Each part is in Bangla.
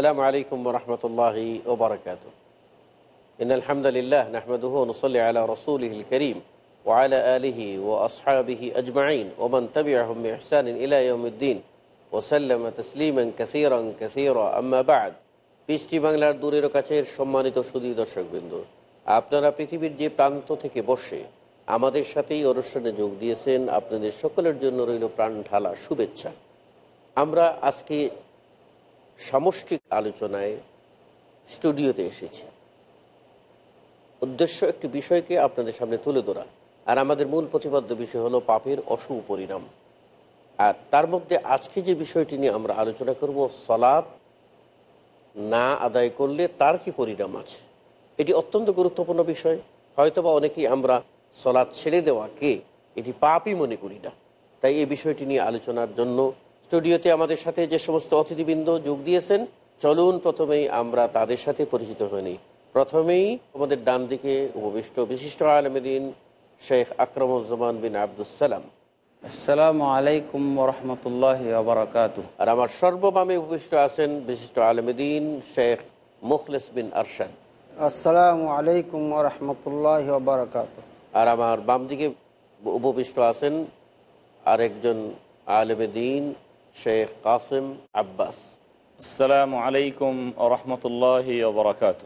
আসসালামু আলাইকুম রহমতুল্লাহি ওবরাকাত ইন আলহামদুলিল্লাহ নাহমদুহ নসল্লি আলা রসুলহিল করিম ও ওয়ালা আলিহি ও আসহাবিহি আজমাইন ওমান তবি আহম ইহসান ইলাইমুদ্দিন ওসাল্লাম তসলিমন কাসিরং। কাসির আম্মাবাদ পিসটি বাংলার দূরের কাছের সম্মানিত সুদী দর্শকবৃন্দ, আপনারা পৃথিবীর যে প্রান্ত থেকে বসে আমাদের সাথেই অনুষ্ঠানে যোগ দিয়েছেন। আপনাদের সকলের জন্য রইল প্রাণ ঢালা শুভেচ্ছা। আমরা আজকে সামষ্টিক আলোচনায় স্টুডিওতে এসেছি। উদ্দেশ্য একটি বিষয়কে আপনাদের সামনে তুলে ধরা। আর আমাদের মূল প্রতিপাদ্য বিষয় হলো পাপের অশুভ পরিণাম। আর তার মধ্যে আজকে যে বিষয়টি নিয়ে আমরা আলোচনা করব সলাদ না আদায় করলে তার কি পরিণাম আছে? এটি অত্যন্ত গুরুত্বপূর্ণ বিষয়। হয়তোবা অনেকেই আমরা সলাদ ছেড়ে দেওয়াকে এটি পাপই মনে করি না। তাই এই বিষয়টি নিয়ে আলোচনার জন্য স্টুডিওতে আমাদের সাথে যে সমস্ত অতিথিবৃন্দ যোগ দিয়েছেন চলুন প্রথমেই আমরা তাদের সাথে পরিচিত হইনি প্রথমেই আমাদের ডান দিকে উপবিষ্ট বিশিষ্ট আলমদিন শেখ আকরমুজ্জামান বিন আবদুসালাম আসসালামু আলাইকুম রহমতুল্লাহ আবরকাত আর আমার সর্ববামে উপবিষ্ট আছেন বিশিষ্ট আলমদিন শেখ মুখলেস বিন আরশাদ। আসসালামু আলাইকুম রহমতুল্লাহ আর আমার বাম দিকে উপবিষ্ট আছেন আরেকজন আলমদিন শেখ কাসেম আব্বাস আসসালামু আলাইকুম রহমতুল্লাহ বরকাত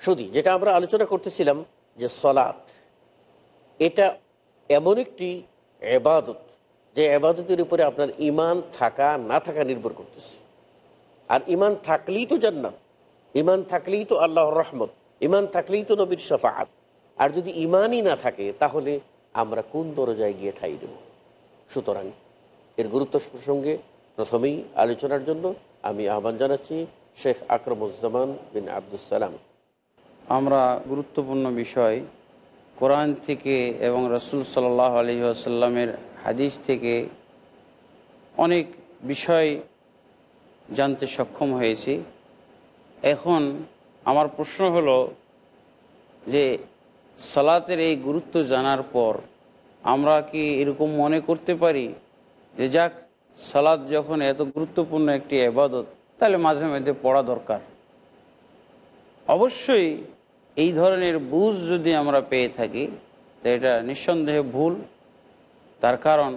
শুধু যেটা আমরা আলোচনা করতেছিলাম যে সলাৎ এটা এমন একটি এবাদত যে এবাদতের উপরে আপনার ইমান থাকা না থাকা নির্ভর করতেছে। আর ইমান থাকলেই তো জান্নাত ইমান থাকলেই তো আল্লাহর রহমত ইমান থাকলেই তো নবীর শফাত আর যদি ইমানই না থাকে তাহলে আমরা কোন দরজায় গিয়ে ঠাই দেব? সুতরাং এর গুরুত্ব প্রসঙ্গে প্রথমেই আলোচনার জন্য আমি আহ্বান জানাচ্ছি শেখ আকরমুজ্জামান বিন আবদুসালাম আমরা গুরুত্বপূর্ণ বিষয় কোরআন থেকে এবং রসুল সাল্লাহ আলী আসাল্লামের হাদিস থেকে অনেক বিষয় জানতে সক্ষম হয়েছি। এখন আমার প্রশ্ন হলো যে সালাতের এই গুরুত্ব জানার পর আমরা কি এরকম মনে করতে পারি? যে যাক সালাদ যখন এত গুরুত্বপূর্ণ একটি এবাদত তাহলে মাঝে মাঝে পড়া দরকার। অবশ্যই এই ধরনের বুঝ যদি আমরা পেয়ে থাকি তো এটা নিঃসন্দেহে ভুল। তার কারণ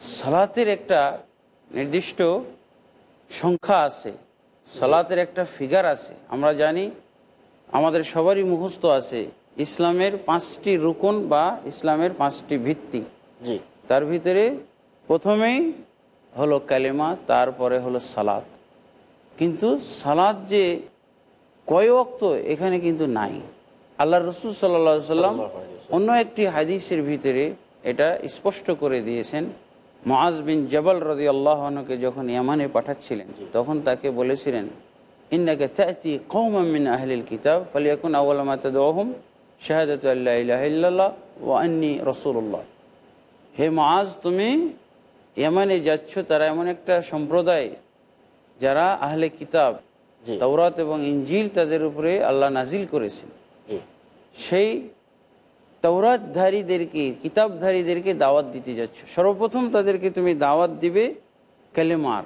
সালাতের একটা নির্দিষ্ট সংখ্যা আছে সালাতের একটা ফিগার আছে। আমরা জানি আমাদের সবারই মুখস্থ আছে ইসলামের পাঁচটি রুকন বা ইসলামের পাঁচটি ভিত্তি। তার ভিতরে প্রথমেই হলো কালেমা তারপরে হলো সালাদ কিন্তু সালাদ যে কয় অক্ত এখানে কিন্তু নাই। আল্লাহ রসুল সাল্লা সাল্লাম অন্য একটি হাদিসের ভিতরে এটা স্পষ্ট করে দিয়েছেন। মহাজ বিন জবল রদি আল্লাহনকে যখন ইয়ামানে পাঠাচ্ছিলেন তখন তাকে বলেছিলেন ইন্নাকে তাতি কৌমিন আহলিল কিতাব ফালিয়াকুন আউ্লামাতহম শাহাদত আল্লাহ ইলাহ ও আন্নি রসুল্লাহ হে মাজ তুমি ইয়ামানে যাচ্ছ তারা এমন একটা সম্প্রদায় যারা আহলে কিতাব জি। তৌরাত এবং ইঞ্জিল তাদের উপরে আল্লাহ নাজিল করেছেন। সেই তৌরাতধারীদেরকে কিতাবধারীদেরকে দাওয়াত দিতে যাচ্ছ। সর্বপ্রথম তাদেরকে তুমি দাওয়াত দিবে কালেমার।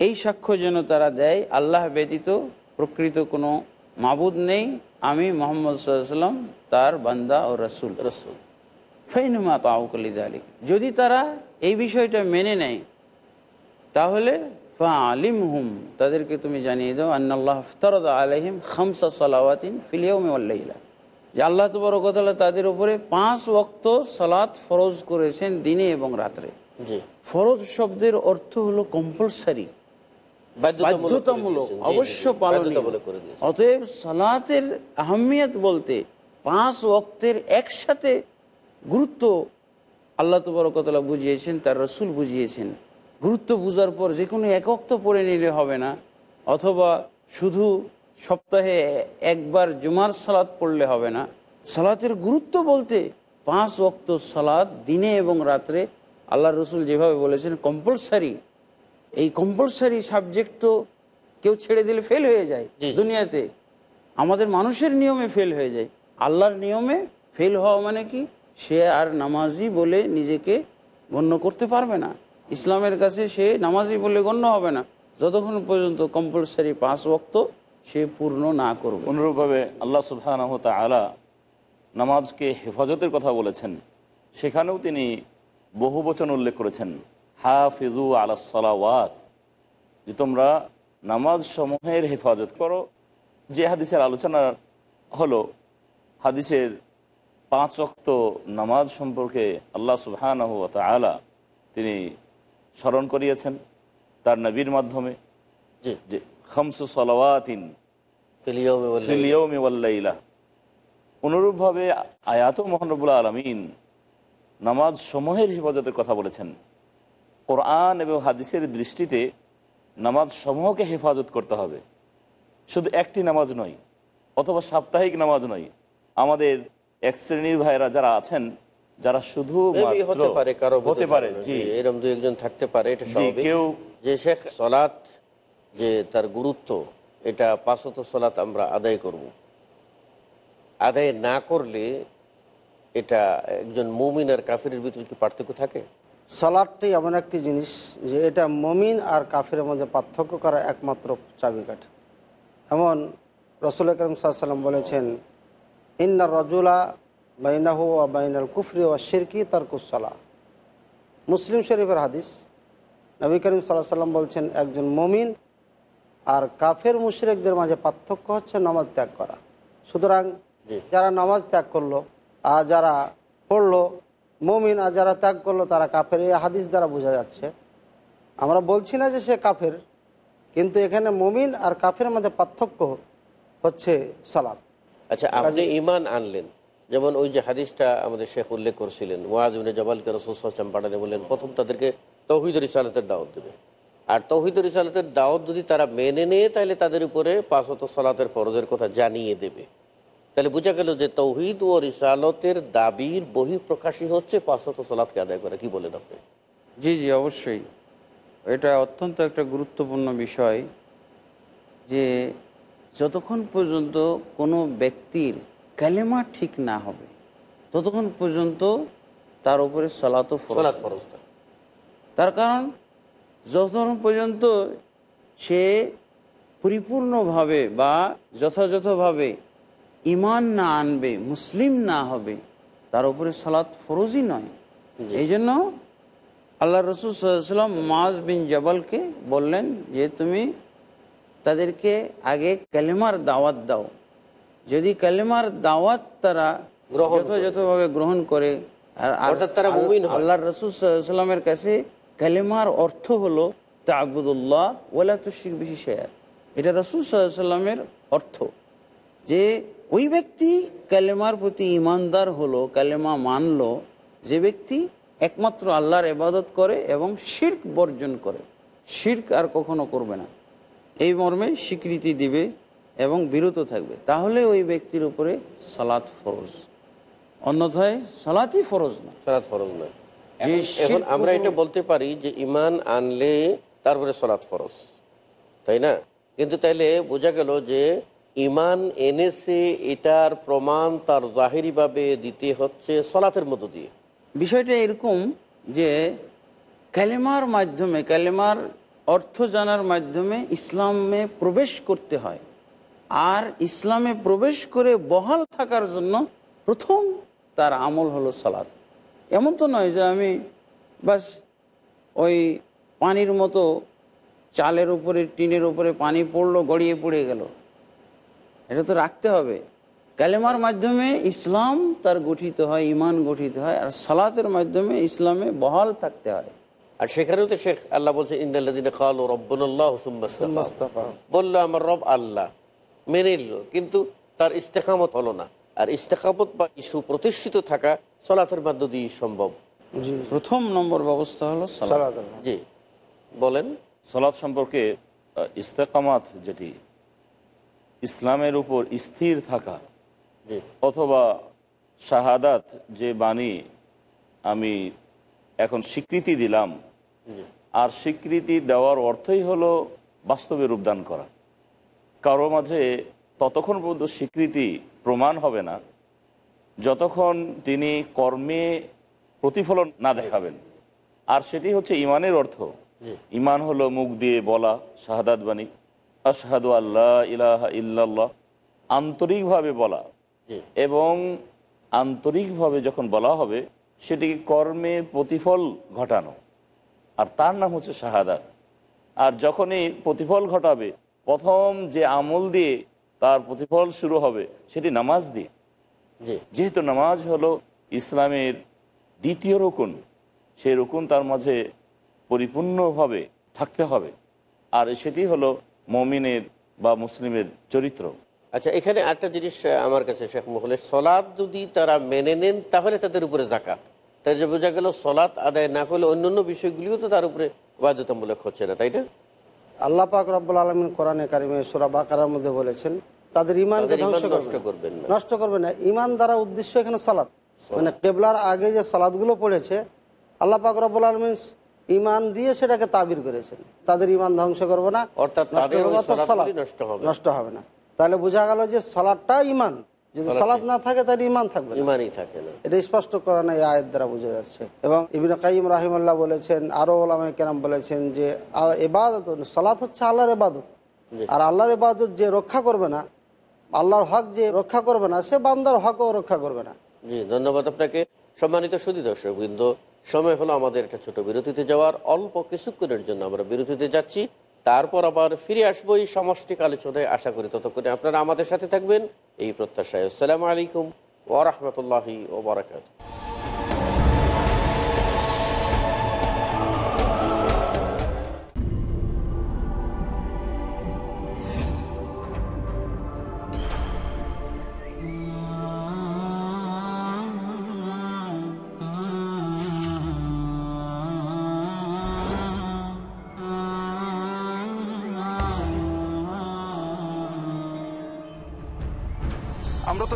এই সাক্ষ্য যেন তারা দেয় আল্লাহ ব্যতীত প্রকৃত কোনো মাবুদ নেই। আমি মোহাম্মদ সাল্লাম তার বান্দা ও রসুল। রসুল। ফৈনুমা তাউকলি জালিক যদি তারা এই বিষয়টা মেনে নেয় তাহলে আলিম হুম তাদেরকে তুমি জানিয়ে দাও আন্নাল্লাহ ফতরদ আলহিম খামসা সালাওয়াতিন ফিলিয়মে আল্লাহিলা যে আল্লাহ তবরকতাল্লাহ তাদের উপরে পাঁচ ওক্ত সালাত ফরজ করেছেন দিনে এবং রাত্রে। ফরজ শব্দের অর্থ হলো কম্পালসারি বাধ্যতামূলক অবশ্য দিয়েছেন। অতএব সালাতের আহমিয়ত বলতে পাঁচ ওক্তের একসাথে গুরুত্ব আল্লাহ তবরকতলা বুঝিয়েছেন তার রসুল বুঝিয়েছেন। গুরুত্ব বুঝার পর যে কোনো এক অক্ত পড়ে নিলে হবে না অথবা শুধু সপ্তাহে একবার জুমার সালাত পড়লে হবে না। সালাতের গুরুত্ব বলতে পাঁচ অক্ত সালাত দিনে এবং রাত্রে আল্লাহ রসুল যেভাবে বলেছেন কম্পালসারি এই কম্পালসারি সাবজেক্ট তো কেউ ছেড়ে দিলে ফেল হয়ে যায়। দুনিয়াতে। আমাদের মানুষের নিয়মে ফেল হয়ে যায়। আল্লাহর নিয়মে ফেল হওয়া মানে কি? সে আর নামাজি বলে নিজেকে গণ্য করতে পারবে না। ইসলামের কাছে সে নামাজি বলে গণ্য হবে না। যতক্ষণ পর্যন্ত কম্পালসারি পাঁচ ওয়াক্ত সে পূর্ণ না করবে। অনুরূপভাবে আল্লাহ সুবহানাহ আলা নামাজকে হেফাজতের কথা বলেছেন। সেখানেও তিনি বহু বচন উল্লেখ করেছেন। হাফিজু আলা সালাওয়াত। যে তোমরা নামাজ সমূহের হেফাজত করো। যে হাদিসের আলোচনা হলো, হাদিসের পাঁচ অক্ত নামাজ সম্পর্কে আল্লাহ সুবহানাহ আলা তিনি স্মরণ করিয়েছেন তার নবীর মাধ্যমে। যে খামসু সালাওয়াতিন অনুরূপভাবে আয়াত মোহানবুল্লাহ আলমিন নামাজ সমূহের হেফাজতের কথা বলেছেন। কোরআন এবং হাদিসের দৃষ্টিতে নামাজ সমূহকে হেফাজত করতে হবে। শুধু একটি নামাজ নয় অথবা সাপ্তাহিক নামাজ নয় আমাদের এক শ্রেণির ভাইরা যারা আছেন যারা শুধু হতে পারে কারও হতে পারে জি। এরকম দু একজন থাকতে পারে এটা কেউ যে শেখ সলাৎ যে তার গুরুত্ব এটা পাঁচত সলাৎ আমরা আদায় করব। আদায় না করলে এটা একজন মুমিন আর কাফিরের ভিতরে কি পার্থক্য থাকে? সালাদটি এমন একটি জিনিস যে এটা মমিন আর কাফের মধ্যে পার্থক্য করার একমাত্র চাবিকাঠি। এমন রসুল করিম সাল্লাম বলেছেন ইন্না রজুলা বাইনাহু ও বাইনাল কুফরি ও শিরকি তারকুসালা মুসলিম শরীফের হাদিস নবী করিম সাল্লাহ সাল্লাম বলছেন একজন মমিন আর কাফের মুশরিকদের মাঝে পার্থক্য হচ্ছে নামাজ ত্যাগ করা। সুতরাং যারা নামাজ ত্যাগ করল আর যারা পড়ল মমিন আর যারা ত্যাগ করল তারা কাফের। এই হাদিস দ্বারা বোঝা যাচ্ছে আমরা বলছি না যে সে কাফের কিন্তু এখানে মমিন আর কাফের মধ্যে পার্থক্য হচ্ছে সালাদ আচ্ছা আপনি ইমান আনলেন। যেমন ওই যে হাদিসটা আমাদের শেখ উল্লেখ করছিলেন ওয়াজ উনি জবালকে রসুলাম পাঠানে বললেন প্রথম তাদেরকে তৌহিদ রিসালাতের দাওয়াত দেবে। আর তৌহিদ রিসালাতের দাওয়াত যদি তারা মেনে নেয় তাহলে তাদের উপরে পাঁচত সালাতের ফরজের কথা জানিয়ে দেবে। তাহলে বোঝা গেল যে তৌহিদ ও রিসালতের দাবির বহিঃপ্রকাশই হচ্ছে পাঁচত সালাতকে আদায় করা। কি বলেন আপনি? জি জি অবশ্যই। এটা অত্যন্ত একটা গুরুত্বপূর্ণ বিষয় যে যতক্ষণ পর্যন্ত কোনো ব্যক্তির কালেমা ঠিক না হবে ততক্ষণ পর্যন্ত তার উপরে সলাত ফরজটা তার কারণ যতক্ষণ পর্যন্ত সে পরিপূর্ণভাবে বা যথাযথভাবে ইমান না আনবে মুসলিম না হবে তার উপরে সালাত ফরজই নয়। এই জন্য আল্লাহ রসুল সাল্লাম মাজ বিন জবালকে বললেন যে তুমি তাদেরকে আগে কালেমার দাওয়াত দাও। যদি কালেমার দাওয়াত তারা যথাযথভাবে গ্রহণ করে আর তারা আল্লাহ রসুল সাল্লামের কাছে কালেমার অর্থ হলো তাবুদুল্লাহ ওলা তুশিক বেশি শেয়ার এটা রসুল সাল্লামের অর্থ। যে ওই ব্যক্তি কালেমার প্রতি ইমানদার হলো কালেমা মানলো যে ব্যক্তি একমাত্র আল্লাহর এবাদত করে এবং শির্ক বর্জন করে। শির্ক আর কখনো করবে না। এই মর্মে স্বীকৃতি দিবে এবং বিরত থাকবে। তাহলে ওই ব্যক্তির উপরে সালাত ফরজ। অন্যথায় সালাতই ফরজ না। সালাত ফরজ নয় যে এখন- আমরা এটা বলতে পারি যে ইমান আনলে তারপরে সলাৎ ফরজ। তাই না? কিন্তু তাইলে বোঝা গেল যে ইমান এনেছে এটার প্রমাণ তার জাহিরিভাবে দিতে হচ্ছে সলাতের মধ্য দিয়ে। বিষয়টা এরকম যে কালেমার মাধ্যমে কালেমার অর্থ জানার মাধ্যমে ইসলামে প্রবেশ করতে হয়। আর ইসলামে প্রবেশ করে বহাল থাকার জন্য প্রথম তার আমল হলো সালাদ এমন তো নয় যে আমি বাস ওই পানির মতো চালের উপরে, টিনের উপরে পানি পড়ল, গড়িয়ে পড়ে গেল। এটা তো রাখতে হবে। কালেমার মাধ্যমে ইসলাম তার গঠিত হয় ইমান গঠিত হয়, আর সালাতের মাধ্যমে ইসলামে বহাল থাকতে হয়। আর সেখানেও তো শেখ আল্লাহ বলছে ইন্দাল্লাদিন কাল ও রব্বুল্লাহ মুস্তাফা। বলল আমার রব আল্লাহ মেনে নিল কিন্তু তার ইস্তেকামত হলো না। আর ইস্তেকামত বা সুপ্রতিষ্ঠিত থাকা সলাতের মাধ্য দিয়ে সম্ভব প্রথম নম্বর ব্যবস্থা হলো জি। বলেন। সলাৎ সম্পর্কে ইস্তেকামাত যেটি ইসলামের উপর স্থির থাকা জি। অথবা শাহাদাত যে বাণী আমি এখন স্বীকৃতি দিলাম আর স্বীকৃতি দেওয়ার অর্থই হলো বাস্তবে রূপদান করা। কারও মাঝে ততক্ষণ পর্যন্ত স্বীকৃতি প্রমাণ হবে না যতক্ষণ তিনি কর্মে প্রতিফলন না দেখাবেন। আর সেটি হচ্ছে ইমানের অর্থ। ইমান হলো মুখ দিয়ে বলা শাহাদাত বাণী। আশহাদু আল্লাহ ইলাহা ইল্লাল্লাহ আন্তরিকভাবে বলা। এবং আন্তরিকভাবে যখন বলা হবে সেটিকে কর্মে প্রতিফল ঘটানো। আর তার নাম হচ্ছে শাহাদাত। আর যখনই প্রতিফল ঘটাবে প্রথম যে আমল দিয়ে তার প্রতিফল শুরু হবে সেটি নামাজ দিয়ে। যেহেতু নামাজ হলো ইসলামের দ্বিতীয় রকুন সেই রকুন তার মাঝে পরিপূর্ণভাবে থাকতে হবে। আর সেটি হলো মমিনের বা মুসলিমের চরিত্র। আচ্ছা এখানে একটা জিনিস আমার কাছে শেখ মুখলের সলাদ যদি তারা মেনে নেন তাহলে তাদের উপরে জাকাত তাই যে বোঝা গেল সলাৎ আদায় না করলে অন্যান্য বিষয়গুলিও তো তার উপরে বাধ্যতামূলক হচ্ছে না তাই না? আল্লাহ পাক রব্বুল আলমিন কোরআনে কারিমে সুরা বাকারার মধ্যে বলেছেন তাদের ইমানকে নষ্ট করবেন না। নষ্ট করবে না। ইমান দ্বারা উদ্দেশ্য এখানে সালাত মানে কেবলার আগে যে সালাদগুলো পড়েছে আল্লাহ পাক রব্বুল আলমিন ইমান দিয়ে সেটাকে তাবির করেছেন। তাদের ইমান ধ্বংস করবে না অর্থাৎ। নষ্ট হবে। না। তাহলে বোঝা গেল যে সালাদটা ইমান যদি সালাদ না থাকে তাহলে ইমান থাকবে ইমানই থাকে না। এটা স্পষ্ট করা না এই আয়ের দ্বারা বোঝা যাচ্ছে। এবং ইবিন কাইম রাহিমাল্লাহ বলেছেন আরও ওলামাই কেরাম বলেছেন যে এবাদত সালাত হচ্ছে আল্লাহর এবাদত আর আল্লাহর এবাদত যে রক্ষা করবে না আল্লাহর হক যে রক্ষা করবে না সে বান্দার হকও রক্ষা করবে না। জি ধন্যবাদ আপনাকে। সম্মানিত সুদী দর্শক বৃন্দ সময় হলো আমাদের একটা ছোট বিরতিতে যাওয়ার। অল্প কিছুক্ষণের জন্য আমরা বিরতিতে যাচ্ছি। তারপর আবার ফিরে আসব এই সমষ্টিক আলোচনায় আশা করি ততক্ষণে আপনারা আমাদের সাথে থাকবেন। এই প্রত্যাশায় আসসালামু আলাইকুম ওরহমতুল্লাহি ওবরাকাত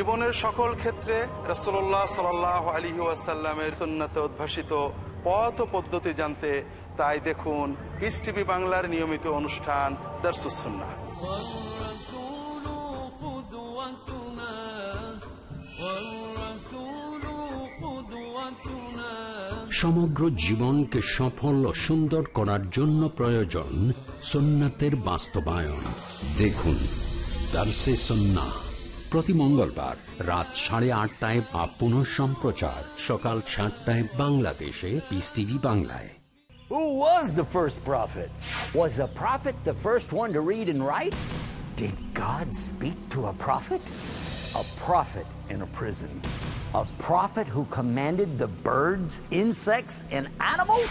জীবনের সকল ক্ষেত্রে রসোল্লাহ সাল আলী ওয়াসাল্লামের সন্ন্যতে উদ্ভাসিত পথ পদ্ধতি জানতে তাই দেখুন ইস টিভি বাংলার নিয়মিত অনুষ্ঠান দর্শুসুন্না সমগ্র জীবনকে সফল ও সুন্দর করার জন্য প্রয়োজন সোনাতের বাস্তবায়ন। দেখুন দার্সে সন্না প্রতি মঙ্গলবার রাত সাড়ে আটটায় বা পুনঃ সম্প্রচার সকাল সাতটায় বাংলাদেশে পিস টিভি বাংলায় Who was the first prophet? Was a prophet the first one to read and write? Did God speak to a prophet? A prophet in a prison. A prophet who commanded the birds, insects, and animals?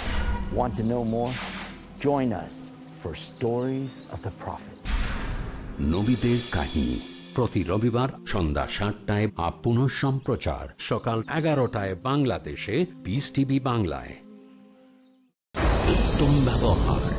Want to know more? Join us for Stories of the Prophet. নবীদের কাহিনী প্রতি রবিবার সন্ধ্যা সাতটায় বা পুনঃ সম্প্রচার। সকাল এগারোটায় বাংলাদেশে পিস টিভি বাংলায়। ব্যবহার।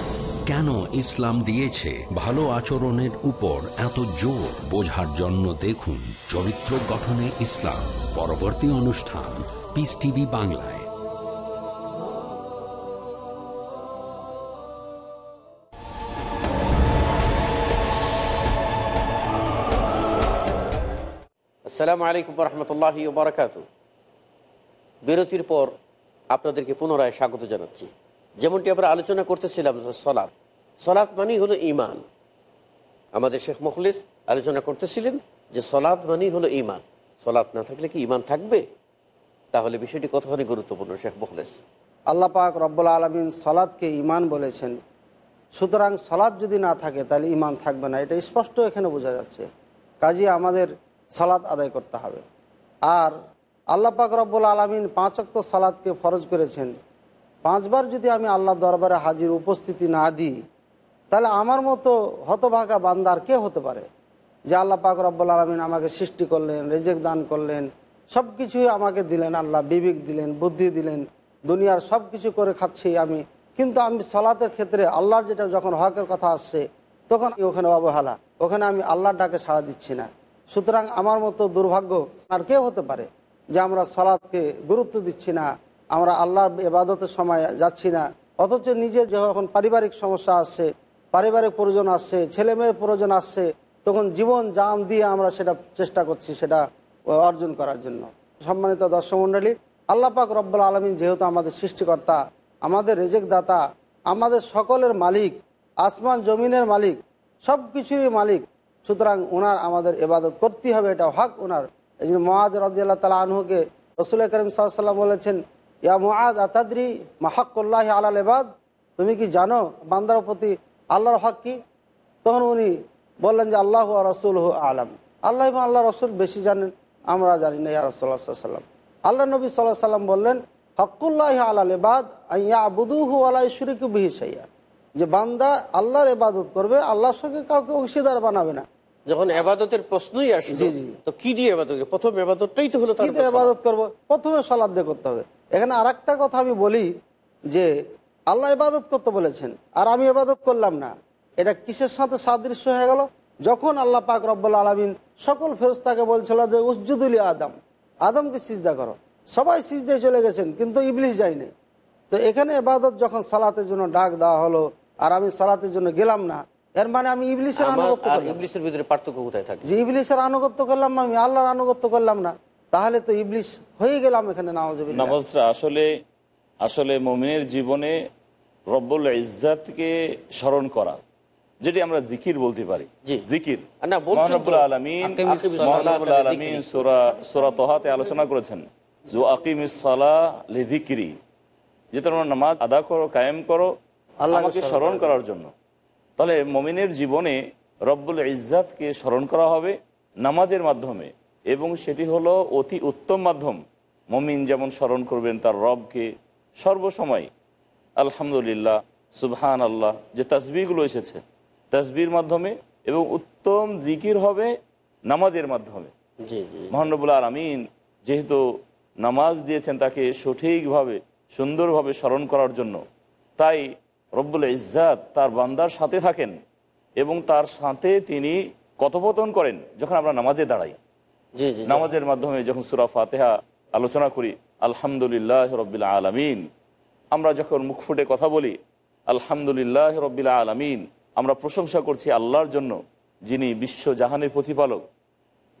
কেন ইসলাম দিয়েছে? ভালো আচরণের উপর এত জোর বোঝার জন্য দেখুন চরিত্র গঠনে ইসলাম। পরবর্তী অনুষ্ঠান পিস টিভি বাংলায়। আসসালামু আলাইকুম রহমতুল্লাহ বারকাত বিরতির পর আপনাদেরকে পুনরায় স্বাগত জানাচ্ছি। যেমনটি আমরা আলোচনা করতেছিলাম যে সলাৎ সলাৎ মানেই হলো ইমান আমাদের শেখ মুখলিস আলোচনা করতেছিলেন যে সলাৎ মানেই হলো ইমান সলাৎ না থাকলে কি ইমান থাকবে? তাহলে বিষয়টি কতখানি গুরুত্বপূর্ণ শেখ মুখলিস? আল্লাহ পাক রব্বুল আলমিন সলাদকে ইমান বলেছেন। সুতরাং সলাদ যদি না থাকে তাহলে ইমান থাকবে না। এটা স্পষ্ট এখানে বোঝা যাচ্ছে। কাজে আমাদের সালাদ আদায় করতে হবে। আর আল্লাহ পাক রব্বুল আলমিন পাঁচ অক্ত সালাদকে ফরজ করেছেন। পাঁচবার যদি আমি আল্লাহ দরবারে হাজির উপস্থিতি না দিই, তাহলে আমার মতো হতভাগা বান্দার কে হতে পারে? যে আল্লাহ পাক রব্বুল আলমিন আমাকে সৃষ্টি করলেন, রেজেক দান করলেন সব কিছুই আমাকে দিলেন, আল্লাহ বিবেক দিলেন, বুদ্ধি দিলেন, দুনিয়ার সব কিছু করে খাচ্ছি আমি। কিন্তু আমি সালাতের ক্ষেত্রে আল্লাহর যেটা যখন হকের কথা আসছে, তখন ওখানে অবহেলা, ওখানে আমি আল্লাহর ডাকে সাড়া দিচ্ছি না। সুতরাং আমার মতো দুর্ভাগ্য আর কে হতে পারে যে আমরা সালাদকে গুরুত্ব দিচ্ছি না? আমরা আল্লাহর এবাদতের সময় যাচ্ছি না। অথচ নিজে যখন পারিবারিক সমস্যা আসছে, পারিবারিক প্রয়োজন আসছে ছেলে মেয়ের প্রয়োজন আসছে, তখন জীবন জান দিয়ে আমরা সেটা চেষ্টা করছি, সেটা অর্জন করার জন্য। সম্মানিত দর্শক মণ্ডলী, আল্লাহ পাক রব্বুল আলমিন যেহেতু আমাদের সৃষ্টিকর্তা, আমাদের রেজেক দাতা আমাদের সকলের মালিক, আসমান জমিনের মালিক সব কিছুরই মালিক, সুতরাং ওনার আমাদের এবাদত করতেই হবে, এটা হক ওনার এই জন্য মহাজ রাজিয়াল্লাহ তালা আনহুকে রসুল করিম সাল্লাম বলেছেন ইয়া মহাজ আতাদ্রি মাহাক্কুল্লাহ আলাল এবাদ তুমি কি জানো বান্দার প্রতি আল্লাহর হক কি? তখন উনি বললেন যে আল্লাহ রসুল হু আলম। আল্লাহ এবং আল্লাহ রসুল বেশি জানেন আমরা জানি না ইয়া রসুল্লাহ সাল্লাম আল্লাহ নবী সাল্লাহ সাল্লাম বললেন হকুল্লাহ আলাল এবাদ আইয়া আবুদুহু আলাই শুরিকু বিহি সাইয়া যে বান্দা আল্লাহর এবাদত করবে আল্লাহর সঙ্গে কাউকে অংশীদার বানাবে না। যখন এবাদতের প্রশ্নই আসলো জি, জি। তো কি দিয়ে এবাদত প্রথম এবাদতটাই তো হলো এবাদত করব? প্রথমে সলাদ দিয়ে করতে হবে। এখানে আর কথা আমি বলি যে আল্লাহ ইবাদত করতে বলেছেন আর আমি ইবাদত করলাম না। এটা কিসের সাথে সাদৃশ্য হয়ে গেল? যখন আল্লাহ পাক রব্বুল আলমিন সকল ফেরস্তাকে বলছিল যে উসজুদুলি আদম। আদমকে সিজদা করো। সবাই সিজদায় চলে গেছেন কিন্তু ইবলিশ যায়নি। তো এখানে এবাদত যখন সালাতের জন্য ডাক দেওয়া হলো আর আমি সালাতের জন্য গেলাম না এর মানে আমি ইবলিশের আনুগত্য ইবলিসের ভিতরে পার্থক্য কোথায় থাকে? যে ইবলিশের আনুগত্য করলাম আমি আল্লাহর আনুগত্য করলাম না। তাহলে তো ইবলিশ হয়ে গেলাম এখানে নামাজ নামাজটা আসলে আসলে মমিনের জীবনে রব্বুল ইজ্জাতকে স্মরণ করা যেটি আমরা জিকির বলতে পারি। জিকির। আলোচনা করেছেন। যে সালা লিধিক্রি যে তোমরা নামাজ আদা করো কায়েম করো আল্লাহকে স্মরণ করার জন্য। তাহলে মমিনের জীবনে রব্বুল ইজ্জাতকে স্মরণ করা হবে নামাজের মাধ্যমে। এবং সেটি হলো অতি উত্তম মাধ্যম। মমিন যেমন স্মরণ করবেন তার রবকে সর্বসময়। আলহামদুলিল্লাহ সুবহান আল্লাহ যে তাসবিগুলো এসেছে। তাসবির মাধ্যমে এবং উত্তম জিকির হবে নামাজের মাধ্যমে। মহানবুল আলমিন যেহেতু নামাজ দিয়েছেন তাকে সঠিকভাবে সুন্দরভাবে স্মরণ করার জন্য তাই রব্বুল ইজ্জাত তার বান্দার সাথে থাকেন এবং তার সাথে তিনি কথোপকথন করেন যখন আমরা নামাজে দাঁড়াই। নামাজের মাধ্যমে যখন সুরা ফাতেহা আলোচনা করি, আলহামদুলিল্লাহ রব্বিল আলমিন, আমরা যখন মুখ ফুটে কথা বলি, আলহামদুলিল্লাহ রব্বিল আলমিন, আমরা প্রশংসা করছি আল্লাহর জন্য, যিনি বিশ্ব জাহানের প্রতিপালক।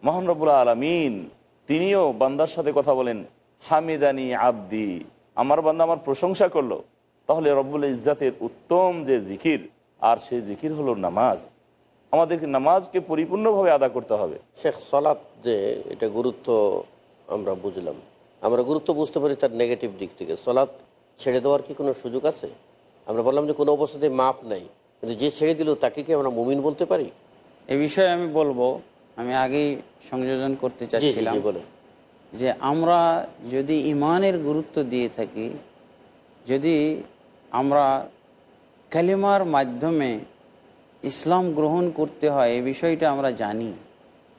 মহান রব্বুল আলমিন, তিনিও বান্দার সাথে কথা বলেন, হামিদানি আব্দি, আমার বান্দা আমার প্রশংসা করল। তাহলে রব্বুল ইজ্জাতের উত্তম যে জিকির, আর সেই জিকির হলো নামাজ। আমাদেরকে নামাজকে পরিপূর্ণভাবে আদা করতে হবে। শেখ সলাৎ যে এটা গুরুত্ব আমরা বুঝলাম। আমরা গুরুত্ব বুঝতে পারি তার নেগেটিভ দিক থেকে। সলাৎ ছেড়ে দেওয়ার কি কোনো সুযোগ আছে? আমরা বললাম যে কোনো অবস্থাতে মাপ নাই। কিন্তু যে ছেড়ে দিল তাকে কি আমরা মুমিন বলতে পারি? এ বিষয়ে আমি বলব আমি আগেই সংযোজন করতে জি জি চাচ্ছিলাম যে আমরা যদি ইমানের গুরুত্ব দিয়ে থাকি যদি আমরা কালিমার মাধ্যমে ইসলাম গ্রহণ করতে হয়, এ বিষয়টা আমরা জানি।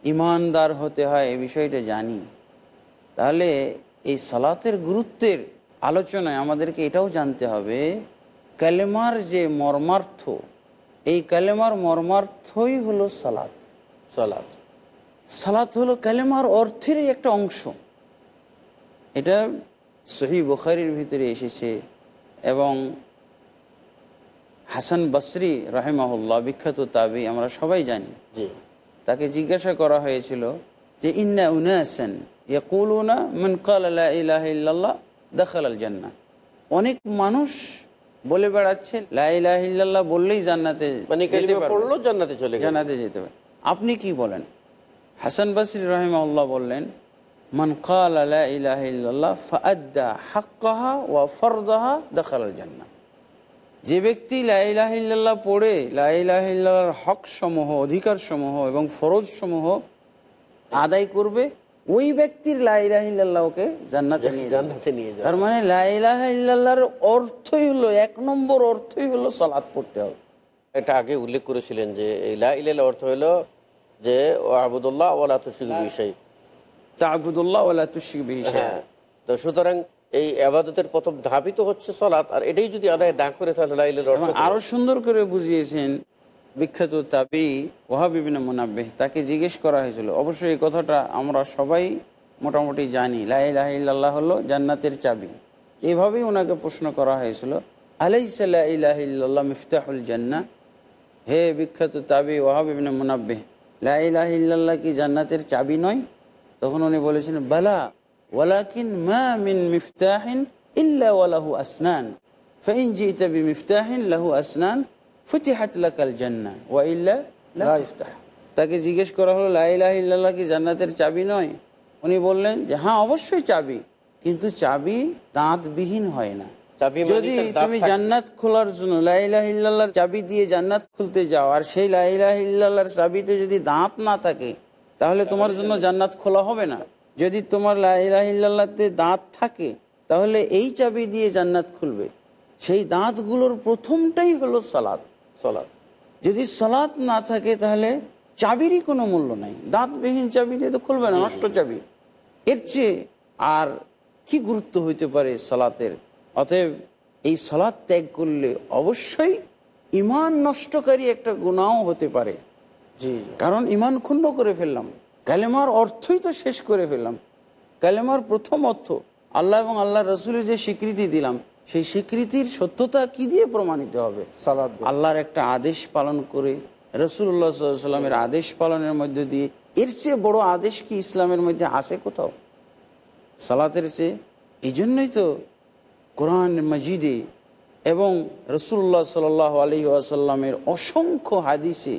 ইমানদার হতে হয়, এ বিষয়টা জানি। তাহলে এই সালাতের গুরুত্বের আলোচনায় আমাদেরকে এটাও জানতে হবে, কালেমার যে মর্মার্থ, এই ক্যালেমার মর্মার্থই হলো সালাত। সালাত। সালাত হলো ক্যালেমার অর্থেরই একটা অংশ। এটা সহি বুখারির ভিতরে এসেছে এবং হাসান বসরি রাহেমাহুল্লাহ বিখ্যাত তাবি আমরা সবাই জানি। জি। তাকে জিজ্ঞাসা করা হয়েছিল যে ইন্না উনাসান ইয়াকুলুনা মান ক্বালা লা ইলাহা ইল্লাল্লাহ দাখাল আল জান্নাহ অনেক মানুষ বলে বেড়াচ্ছে লা ইলাহা বললেই জান্নাতে মানে পড়ল জান্নাতে চলে জান্নাতে যেতে পারে আপনি কি বলেন? হাসান বাসরি রহিমাউল্লাহ বললেন মান ক্বালা লা ইলাহা ইল্লাল্লাহ হাক্কাহা ওয়া ফরদাহা দাখাল আল জান্নাহ যে ব্যক্তি লাইলাহিল্লাহ পড়ে লাইলাহিল্লাহর হক সমূহ অধিকার সমূহ এবং ফরজ সমূহ আদায় করবে ওই ব্যক্তির লাইলাহিল্লাহকে জান্নাতে। জান্নাতে নিয়ে যাবে তার মানে লাইলাহিল্লাহর অর্থই হলো এক নম্বর অর্থই হলো সালাত পড়তে হবে এটা আগে উল্লেখ করেছিলেন যে এই লা ইলাহা অর্থ হলো যে আবুদুল্লাহ ওয়ালা তুশরিকু বিহি শাই। তাবুদুল্লাহ ওয়ালা তুশরিক বিহি হ্যাঁ তো সুতরাং এই আবাদতের প্রথম ধাপই তো হচ্ছে সলাৎ আর এটাই যদি আদায় না করে তাহলে লা ইলাহার অর্থ আরও সুন্দর করে বুঝিয়েছেন বিখ্যাত তাবি ওহাবিবিন মোনাব্বেহ তাকে জিজ্ঞেস করা হয়েছিল। অবশ্যই এই কথাটা আমরা সবাই মোটামুটি জানি। লাইলাহিল্লাহ হলো জান্নাতের চাবি। এভাবেই ওনাকে প্রশ্ন করা হয়েছিল আলাইসাল্লাহ মিফতাহুল জান্না? হে বিখ্যাত তাবি ওহাবিবিন মোনাব্বেহ লাইলাহিল্লাহ কি জান্নাতের চাবি নয়? তখন উনি বলেছেন বালা। ওয়ালাকিন তাকে জিজ্ঞেস করা হলো লাইলাহ ইল্লাল্লাহ কি জান্নাতের চাবি নয়? উনি বললেন যে হ্যাঁ অবশ্যই চাবি কিন্তু চাবি দাঁতবিহীন হয় না। যদি তুমি জান্নাত খোলার জন্য লাইলাহিল্লার চাবি দিয়ে জান্নাত খুলতে যাও আর সেই লাইলাহিল্লার চাবিতে যদি দাঁত না থাকে তাহলে তোমার জন্য জান্নাত খোলা হবে না। যদি তোমার ইল্লাল্লাহতে দাঁত থাকে তাহলে এই চাবি দিয়ে জান্নাত খুলবে। সেই দাঁতগুলোর প্রথমটাই হলো সালাদ সলাদ যদি সালাত না থাকে তাহলে চাবিরই কোনো মূল্য নাই। দাঁতবিহীন চাবি দিয়ে তো খুলবে না নষ্ট চাবি। এর চেয়ে আর কি গুরুত্ব হইতে পারে সালাতের? অতএব এই সালাত ত্যাগ করলে অবশ্যই ইমান নষ্টকারী একটা গুণাও হতে পারে। জি কারণ ইমান ক্ষুণ্ণ করে ফেললাম। কালেমার অর্থই তো শেষ করে ফেললাম। কালেমার প্রথম অর্থ আল্লাহ এবং আল্লাহ রসুলের যে স্বীকৃতি দিলাম সেই স্বীকৃতির সত্যতা কি দিয়ে প্রমাণিত হবে? সালাদ আল্লাহর একটা আদেশ পালন করে রসুল্লাহ সাল্লামের আদেশ পালনের মধ্যে দিয়ে এর চেয়ে বড় আদেশ কি ইসলামের মধ্যে আছে কোথাও? সালাতের চেয়ে? এই জন্যই তো কোরআন মজিদে এবং রসুল্লাহ সাল আলী আসাল্লামের অসংখ্য হাদিসে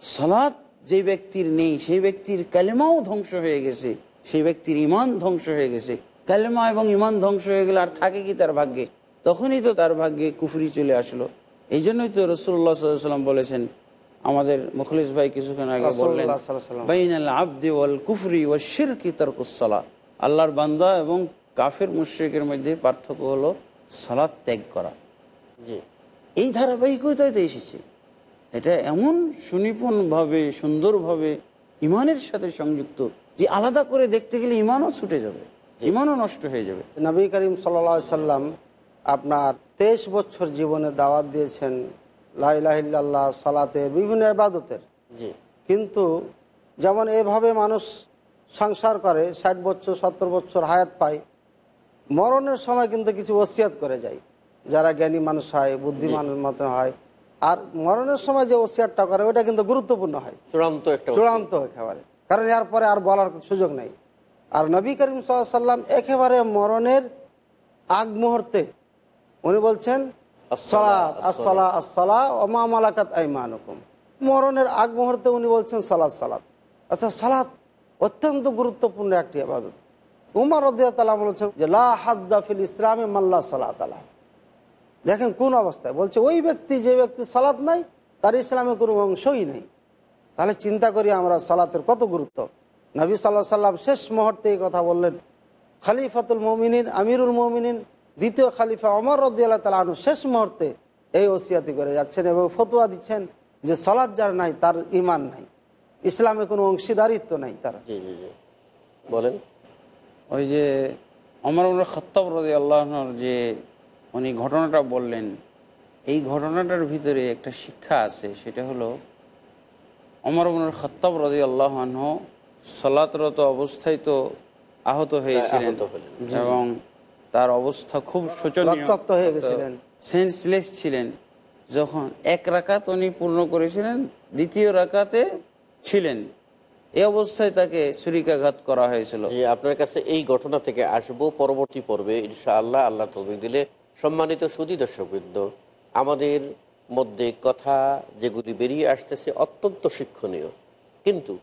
সালাত যে ব্যক্তির নেই সেই ব্যক্তির কালেমাও ধ্বংস হয়ে গেছে। সেই ব্যক্তির ইমান ধ্বংস হয়ে গেছে। কালেমা এবং ইমান ধ্বংস হয়ে গেলে আর থাকে কি তার ভাগ্যে? তখনই তো তার ভাগ্যে কুফরি চলে আসলো। এই জন্যই তো রসুল্লাহ সাল্লাম বলেছেন আমাদের মুখলিস ভাই কিছুক্ষণ আগে বললেন। বাইনাল আব্দি ওয়াল কুফরি ওয়া শিরকি তারকুসসালা আল্লাহর বান্দা এবং কাফের মুশরিকের মধ্যে পার্থক্য হলো সালাত ত্যাগ করা। জি। এই ধারাবাহিকতায় তো এসেছে। এটা এমন সুনিপুণভাবে সুন্দরভাবে ইমানের সাথে সংযুক্ত যে আলাদা করে দেখতে গেলে ইমানও ছুটে যাবে ইমানও নষ্ট হয়ে যাবে। নবী করিম সাল্লা সাল্লাম আপনার তেইশ বছর জীবনে দাওয়াত দিয়েছেন লাইলাহিল্লাহ সালাতের বিভিন্ন ইবাদতের। জি। কিন্তু যেমন এভাবে মানুষ সংসার করে ষাট বছর সত্তর বছর হায়াত পায় মরণের সময় কিন্তু কিছু ওসিয়াত করে যায়। যারা জ্ঞানী মানুষ হয় বুদ্ধিমান মতো হয় আর মরণের সময় যে ওসিয়াতটা করে ওটা কিন্তু গুরুত্বপূর্ণ হয়। চূড়ান্ত একটা চূড়ান্ত একেবারে। কারণ এর পরে আর বলার সুযোগ নেই। আর নবী করিম সাল্লাম একেবারে মরণের আগ মুহূর্তে উনি বলছেন সলাৎ আসলা আসলা ওমা মালাকাত আইমানুকুম। মরণের আগ মুহূর্তে উনি বলছেন সালাদ সালাদ আচ্ছা সালাদ অত্যন্ত গুরুত্বপূর্ণ একটি আবাদত উমার রদিয়া তালা বলছেন যে লা হাদ্দা ইসলামে মাল্লা সালাত আলা দেখেন কোন অবস্থায়? বলছে ওই ব্যক্তি যে ব্যক্তি সালাত নাই তার ইসলামে কোনো অংশই নেই। তাহলে চিন্তা করি আমরা সালাতের কত গুরুত্ব। নবী সাল্লাহ সাল্লাম শেষ মুহূর্তে এই কথা বললেন খালিফাতুল মমিনিন আমিরুল মমিনিন দ্বিতীয় খালিফা অমর রদ্দাল্লাহ তালা আনু শেষ মুহূর্তে এই ওসিয়াতি করে যাচ্ছেন এবং ফতুয়া দিচ্ছেন যে সলাদ যার নাই তার ইমান নাই। ইসলামে কোনো অংশীদারিত্ব নাই তার। জি জি জি। বলেন। ওই যে অমর খত্তাব রাজি আল্লাহর যে উনি ঘটনাটা বললেন এই ঘটনাটার ভিতরে একটা শিক্ষা আছে সেটা হলো অমর উমর খত্তাব রাজি আল্লাহ সলাতরত অবস্থায় তো আহত হয়েছিলেন এবং তার অবস্থা খুব শোচনীয়। সেন্সলেস ছিলেন। যখন এক রাকাত উনি পূর্ণ করেছিলেন দ্বিতীয় রাকাতে ছিলেন। এই অবস্থায় তাকে ছুরিকাঘাত করা হয়েছিল। আপনার কাছে এই ঘটনা থেকে আসব পরবর্তী পর্বে ইনশাআল্লাহ আল্লাহ তৌফিক দিলে সম্মানিত সুদী দর্শকবৃন্দ, আমাদের মধ্যে কথা যেগুলি বেরিয়ে আসতেছে অত্যন্ত শিক্ষণীয়, কিন্তু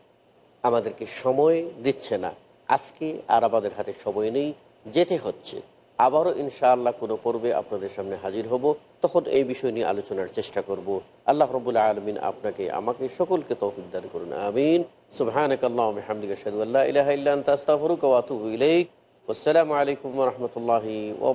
আমাদেরকে সময় দিচ্ছে না। আজকে আর আমাদের হাতে সময় নেই, যেতে হচ্ছে। আবারও ইনশাআল্লাহ কোনো পর্বে আপনাদের সামনে হাজির হব, তখন এই বিষয় নিয়ে আলোচনার চেষ্টা করব। আল্লাহ রবুল্লা আলমিন আপনাকে, আমাকে সকলকে তৌফিক দান করুন, আমিন। সুবহানাক আল্লাহুম্মা বিহামদিকা, আশহাদু আল্লা ইলাহা ইল্লা আনতা, আস্তাগফিরুকা ওয়া আতুবু ইলাইক। ওয়াসসালামু আলাইকুম রাহমাতুল্লাহি ওয়া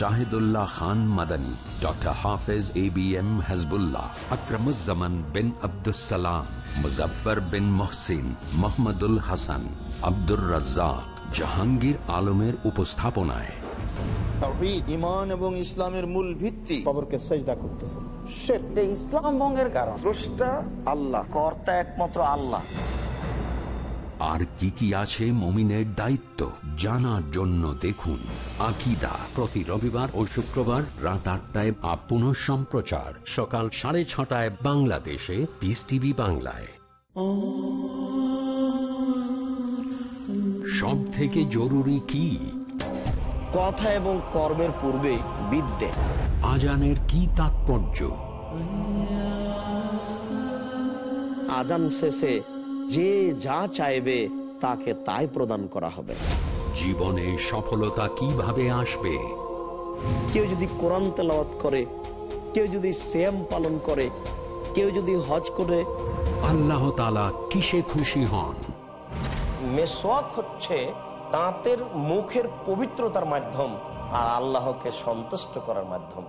Shahidullah Khan Madani doctor Hafez A B M Hazbullah Akramuzzaman bin Abdussalam Muzaffar bin Mohsin Mohammadul Hasan Abdur Razzak Jahangir আলমের উপস্থাপনায়। ইমান এবং ইসলামের মূল ভিত্তি। কবরকে সেজদা করতেছে। এটা ইসলাম ভঙ্গের কারণ। স্রষ্টা আল্লাহ কর্তা একমাত্র আল্লাহ। আর কি কি আছে মমিনের দায়িত্ব জানার জন্য দেখুন আকিদা প্রতি রবিবার ও শুক্রবার রাত আটটায় আপন সম্প্রচার সকাল সাড়ে ছটায় বাংলাদেশে পিস টিভি বাংলায়। সব থেকে জরুরি কি? কথা এবং কর্মের পূর্বে বিদ্যে। আজানের কি তাৎপর্য? আজান শেষে যে যা চাইবে তাকে তাই প্রদান করা হবে। জীবনে সফলতা কীভাবে আসবে? কেউ যদি কোরআন তেলাওয়াত করে কেউ যদি শ্যাম পালন করে কেউ যদি হজ করে। আল্লাহ তালা কিসে খুশি হন? মেসোয়াক হচ্ছে দাঁতের মুখের পবিত্রতার মাধ্যম আর আল্লাহকে সন্তুষ্ট করার মাধ্যম।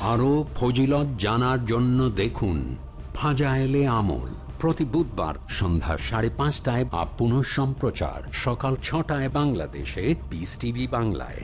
আরও ফজিলত জানার জন্য দেখুন। ফাজায়েলে আমল। প্রতি বুধবার সন্ধ্যা সাড়ে পাঁচটায় আপ পুনঃ সম্প্রচার সকাল ছটায় বাংলাদেশে পিস টিভি বাংলায়।